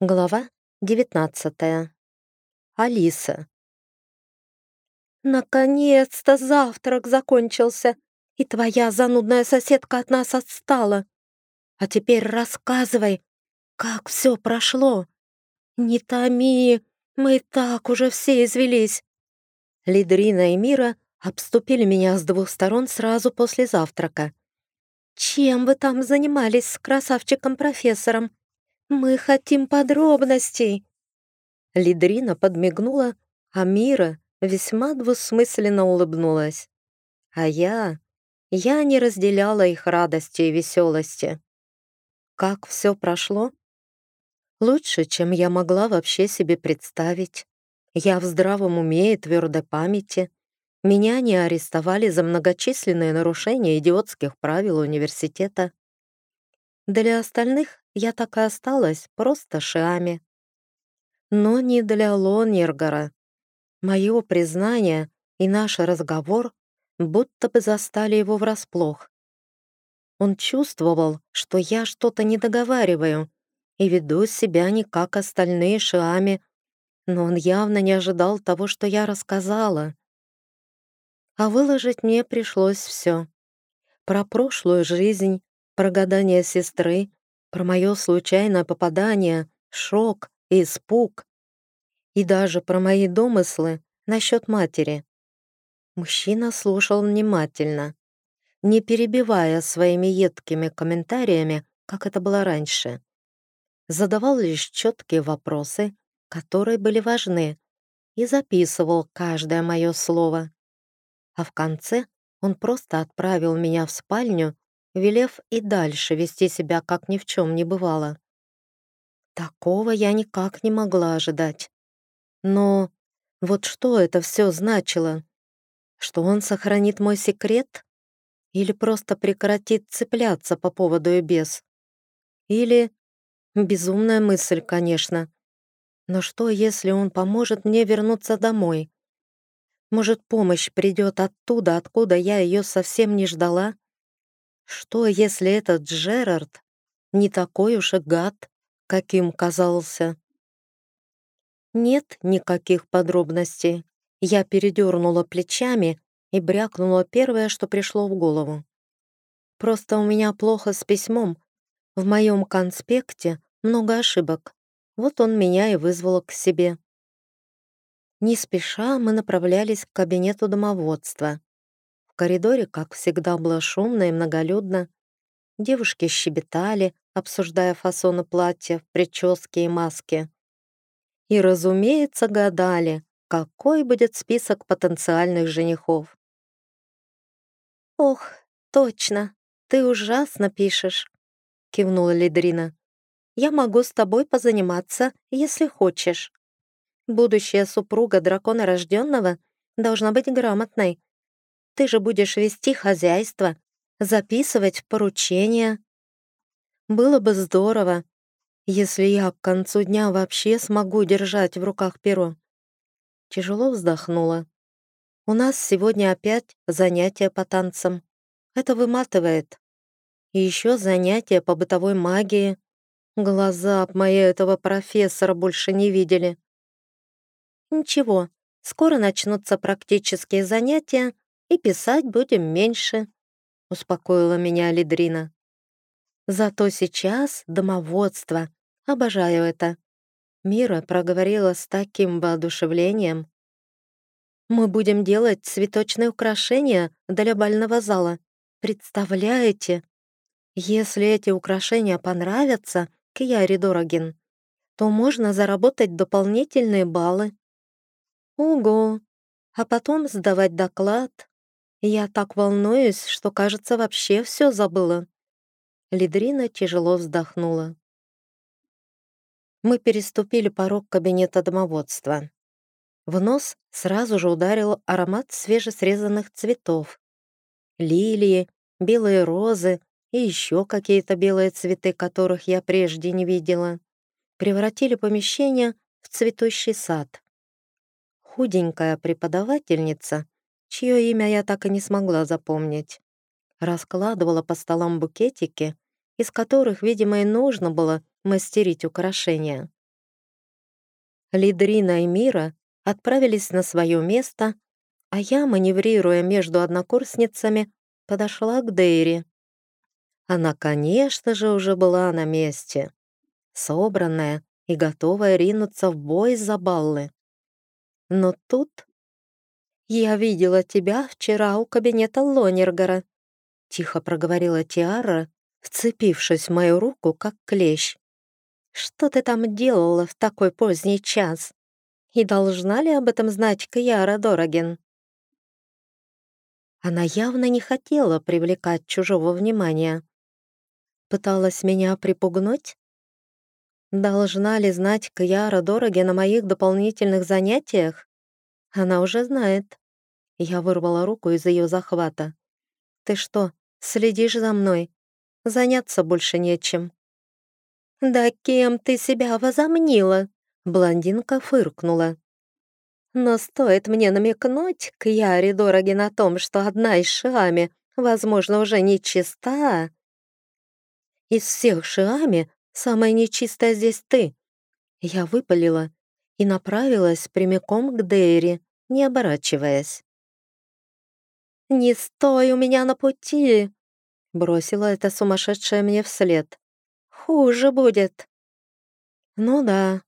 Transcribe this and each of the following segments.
Глава 19. Алиса. «Наконец-то завтрак закончился, и твоя занудная соседка от нас отстала. А теперь рассказывай, как все прошло. Не томи, мы так уже все извелись». Лидрина и Мира обступили меня с двух сторон сразу после завтрака. «Чем вы там занимались с красавчиком-профессором?» «Мы хотим подробностей!» Лидрина подмигнула, а Мира весьма двусмысленно улыбнулась. А я... я не разделяла их радости и веселости. Как все прошло? Лучше, чем я могла вообще себе представить. Я в здравом уме и твердой памяти. Меня не арестовали за многочисленные нарушения идиотских правил университета. Для остальных я так и осталась просто Шиами. Но не для Лонергора. Мое признание и наш разговор будто бы застали его врасплох. Он чувствовал, что я что-то не договариваю и веду себя не как остальные Шиами, но он явно не ожидал того, что я рассказала. А выложить мне пришлось все. Про прошлую жизнь, про гадание сестры, про мое случайное попадание, шок и испуг, и даже про мои домыслы насчет матери. Мужчина слушал внимательно, не перебивая своими едкими комментариями, как это было раньше. Задавал лишь четкие вопросы, которые были важны, и записывал каждое мое слово. А в конце он просто отправил меня в спальню велев и дальше вести себя, как ни в чем не бывало. Такого я никак не могла ожидать. Но вот что это все значило? Что он сохранит мой секрет? Или просто прекратит цепляться по поводу и без? Или... Безумная мысль, конечно. Но что, если он поможет мне вернуться домой? Может, помощь придет оттуда, откуда я ее совсем не ждала? Что, если этот Джерард не такой уж и гад, каким казался? Нет никаких подробностей. Я передернула плечами и брякнула первое, что пришло в голову. Просто у меня плохо с письмом. В моем конспекте много ошибок. Вот он меня и вызвал к себе. Не спеша мы направлялись к кабинету домоводства коридоре, как всегда, было шумно и многолюдно. Девушки щебетали, обсуждая фасоны платья, прически и маски. И, разумеется, гадали, какой будет список потенциальных женихов. «Ох, точно, ты ужасно пишешь», — кивнула Лидрина. «Я могу с тобой позаниматься, если хочешь. Будущая супруга дракона рожденного должна быть грамотной, ты же будешь вести хозяйство, записывать поручения. Было бы здорово, если я к концу дня вообще смогу держать в руках перо. Тяжело вздохнула. У нас сегодня опять занятия по танцам. Это выматывает. И еще занятия по бытовой магии. Глаза мои этого профессора больше не видели. Ничего, скоро начнутся практические занятия, и писать будем меньше», — успокоила меня Лидрина. «Зато сейчас домоводство. Обожаю это». Мира проговорила с таким воодушевлением. «Мы будем делать цветочные украшения для бального зала. Представляете? Если эти украшения понравятся Кияре Дорогин, то можно заработать дополнительные баллы. Ого! А потом сдавать доклад я так волнуюсь, что, кажется, вообще все забыла. Лидрина тяжело вздохнула. Мы переступили порог кабинета домоводства. В нос сразу же ударил аромат свежесрезанных цветов. Лилии, белые розы и еще какие-то белые цветы, которых я прежде не видела, превратили помещение в цветущий сад. Худенькая преподавательница чье имя я так и не смогла запомнить. Раскладывала по столам букетики, из которых, видимо, и нужно было мастерить украшения. Лидрина и Мира отправились на свое место, а я, маневрируя между однокурсницами, подошла к Дейри. Она, конечно же, уже была на месте, собранная и готовая ринуться в бой за баллы. Но тут... «Я видела тебя вчера у кабинета Лонергара», — тихо проговорила Тиара, вцепившись в мою руку, как клещ. «Что ты там делала в такой поздний час? И должна ли об этом знать Кьяра Дороген?» Она явно не хотела привлекать чужого внимания. Пыталась меня припугнуть? Должна ли знать Кьяра Дороген о моих дополнительных занятиях? Она уже знает. Я вырвала руку из ее захвата. «Ты что, следишь за мной? Заняться больше нечем». «Да кем ты себя возомнила?» Блондинка фыркнула. Но стоит мне намекнуть к Яре Дороге на том, что одна из Шиами, возможно, уже нечиста. Из всех Шиами самая нечистая здесь ты. Я выпалила и направилась прямиком к Дейри, не оборачиваясь. «Не стой у меня на пути!» Бросила эта сумасшедшая мне вслед. «Хуже будет!» «Ну да,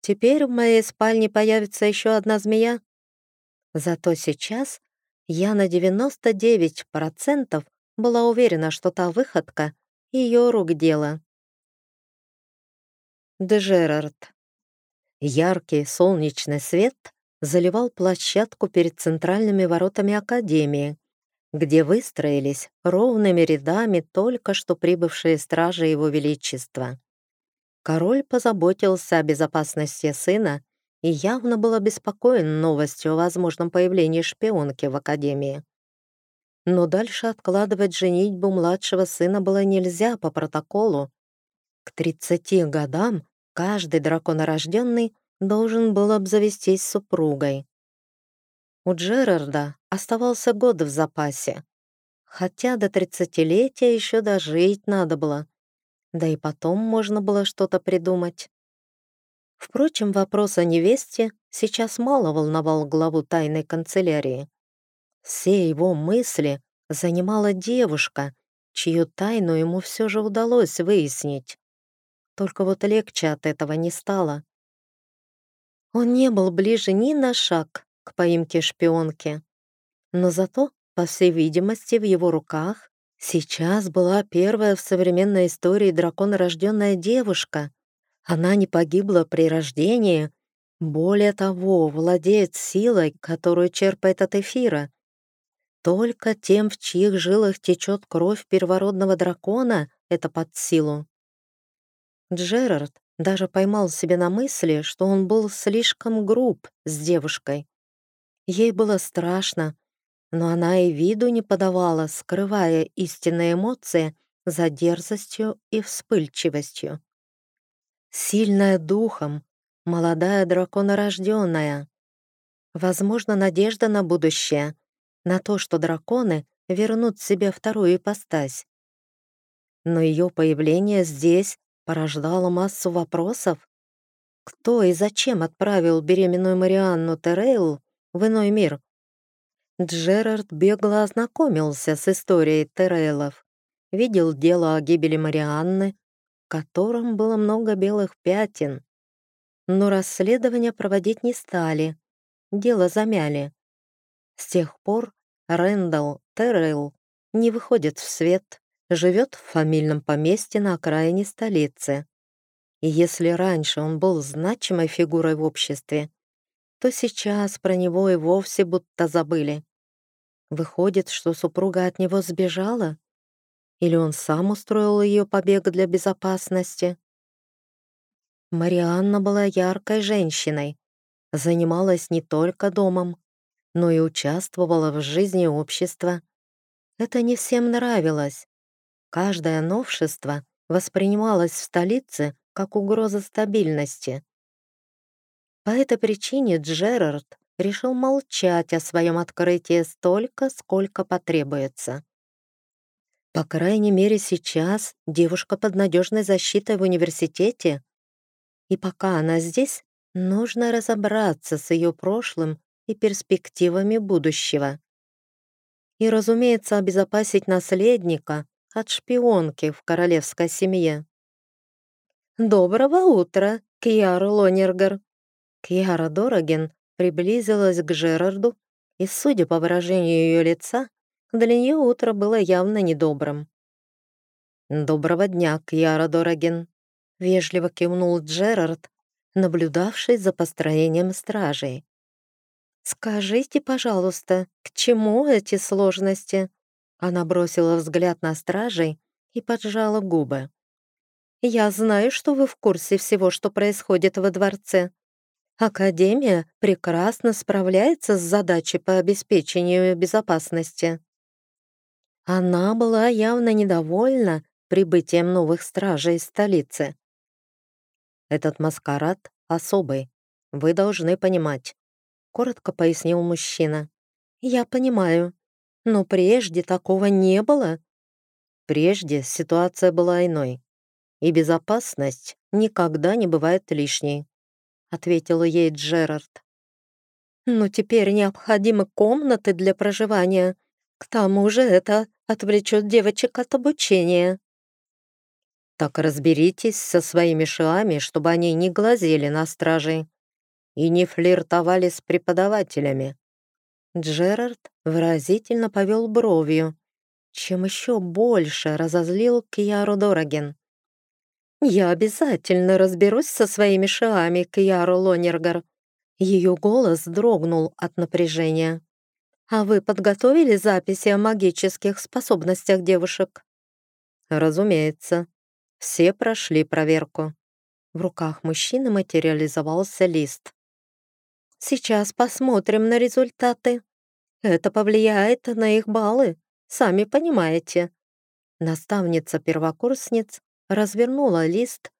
Теперь в моей спальне появится еще одна змея. Зато сейчас я на 99% была уверена, что та выходка — ее рук дело. Дежерард. Яркий солнечный свет заливал площадку перед центральными воротами Академии, где выстроились ровными рядами только что прибывшие стражи Его Величества. Король позаботился о безопасности сына и явно был обеспокоен новостью о возможном появлении шпионки в Академии. Но дальше откладывать женитьбу младшего сына было нельзя по протоколу. К 30 годам каждый драконорожденный должен был обзавестись супругой. У Джерарда оставался год в запасе, хотя до тридцатилетия еще дожить надо было. Да и потом можно было что-то придумать. Впрочем, вопрос о невесте сейчас мало волновал главу тайной канцелярии. Все его мысли занимала девушка, чью тайну ему все же удалось выяснить. Только вот легче от этого не стало. Он не был ближе ни на шаг к поимке шпионки, но зато, по всей видимости, в его руках Сейчас была первая в современной истории драконорожденная девушка. Она не погибла при рождении. Более того, владеет силой, которую черпает от эфира. Только тем, в чьих жилах течет кровь первородного дракона, это под силу. Джерард даже поймал себе на мысли, что он был слишком груб с девушкой. Ей было страшно, но она и виду не подавала, скрывая истинные эмоции за дерзостью и вспыльчивостью. Сильная духом, молодая драконорожденная. Возможно, надежда на будущее, на то, что драконы вернут себе вторую ипостась. Но ее появление здесь порождало массу вопросов. Кто и зачем отправил беременную Марианну Терейл в иной мир? Джерард бегло ознакомился с историей Терелов, видел дело о гибели Марианны, в котором было много белых пятен. Но расследование проводить не стали, дело замяли. С тех пор Рэндалл Террелл не выходит в свет, живет в фамильном поместье на окраине столицы. И если раньше он был значимой фигурой в обществе, то сейчас про него и вовсе будто забыли. Выходит, что супруга от него сбежала? Или он сам устроил ее побег для безопасности? Марианна была яркой женщиной, занималась не только домом, но и участвовала в жизни общества. Это не всем нравилось. Каждое новшество воспринималось в столице как угроза стабильности. По этой причине Джерард решил молчать о своем открытии столько, сколько потребуется. По крайней мере, сейчас девушка под надежной защитой в университете, и пока она здесь, Нужно разобраться с ее прошлым и перспективами будущего. И, разумеется, обезопасить наследника от шпионки в королевской семье. «Доброго утра, Кьяр Лонергер!» Кьяра Дороген приблизилась к Жерарду, и, судя по выражению ее лица, для нее утро было явно недобрым. «Доброго дня, Кьяра Дороген!» — вежливо кивнул Джерард, наблюдавший за построением стражей. «Скажите, пожалуйста, к чему эти сложности?» Она бросила взгляд на стражей и поджала губы. «Я знаю, что вы в курсе всего, что происходит во дворце. Академия прекрасно справляется с задачей по обеспечению безопасности». Она была явно недовольна прибытием новых стражей из столицы. «Этот маскарад особый, вы должны понимать», — коротко пояснил мужчина. «Я понимаю, но прежде такого не было». Прежде ситуация была иной, и безопасность никогда не бывает лишней, ответила ей Джерард. «Но теперь необходимы комнаты для проживания. К тому же это отвлечет девочек от обучения». Так разберитесь со своими шиами, чтобы они не глазели на стражей и не флиртовали с преподавателями. Джерард выразительно повел бровью, чем еще больше разозлил Кьяру Дороген. «Я обязательно разберусь со своими шиами, Кьяру Лонергар». Ее голос дрогнул от напряжения. «А вы подготовили записи о магических способностях девушек?» «Разумеется», все прошли проверку. В руках мужчины материализовался лист. «Сейчас посмотрим на результаты. Это повлияет на их баллы, сами понимаете». Наставница первокурсниц развернула лист,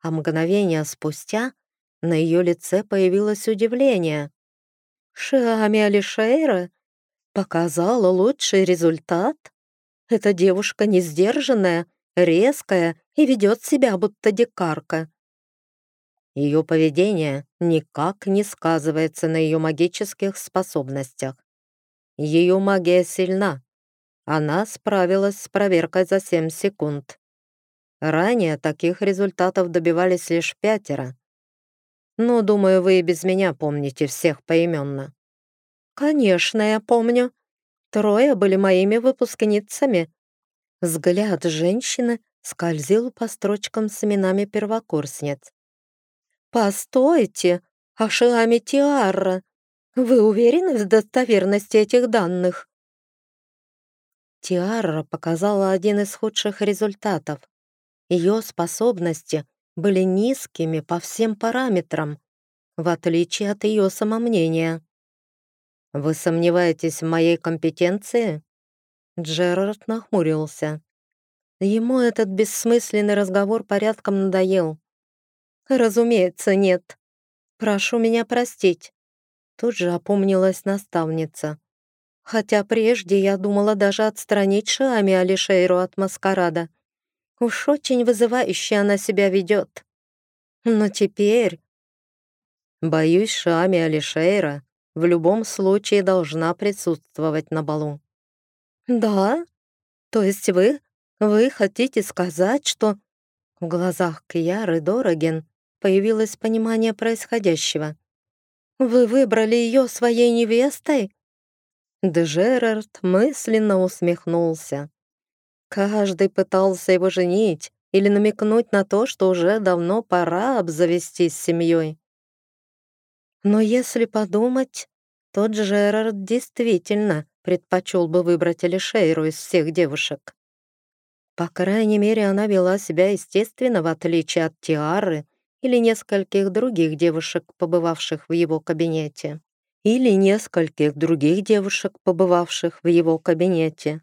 а мгновение спустя на ее лице появилось удивление. «Шиами Алишейра показала лучший результат? Эта девушка не сдержанная, резкая и ведет себя, будто дикарка. Ее поведение никак не сказывается на ее магических способностях. Ее магия сильна. Она справилась с проверкой за 7 секунд. Ранее таких результатов добивались лишь пятеро. Но, думаю, вы и без меня помните всех поименно. Конечно, я помню. Трое были моими выпускницами, Взгляд женщины скользил по строчкам с именами первокурсниц. «Постойте, Ашиами Тиарра, вы уверены в достоверности этих данных?» Тиарра показала один из худших результатов. Ее способности были низкими по всем параметрам, в отличие от ее самомнения. «Вы сомневаетесь в моей компетенции?» Джерард нахмурился. Ему этот бессмысленный разговор порядком надоел. «Разумеется, нет. Прошу меня простить». Тут же опомнилась наставница. Хотя прежде я думала даже отстранить Шами Алишейру от маскарада. Уж очень вызывающе она себя ведет. Но теперь... Боюсь, Шами Алишейра в любом случае должна присутствовать на балу. «Да? То есть вы... вы хотите сказать, что...» В глазах Кьяры Дороген появилось понимание происходящего. «Вы выбрали ее своей невестой?» Дежерард мысленно усмехнулся. Каждый пытался его женить или намекнуть на то, что уже давно пора обзавестись семьей. Но если подумать, то Джерард действительно предпочел бы выбрать Алишейру из всех девушек. По крайней мере, она вела себя естественно, в отличие от Тиары или нескольких других девушек, побывавших в его кабинете. Или нескольких других девушек, побывавших в его кабинете.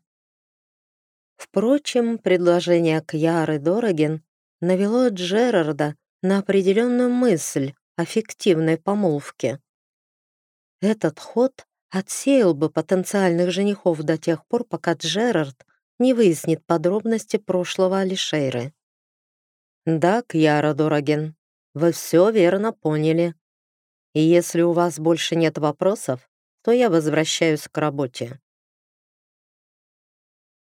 Впрочем, предложение Кьяры Дороген навело Джерарда на определенную мысль о фиктивной помолвке. Этот ход отсеял бы потенциальных женихов до тех пор, пока Джерард не выяснит подробности прошлого Алишейры. «Да, Кьяра Дороген, вы все верно поняли», И если у вас больше нет вопросов, то я возвращаюсь к работе.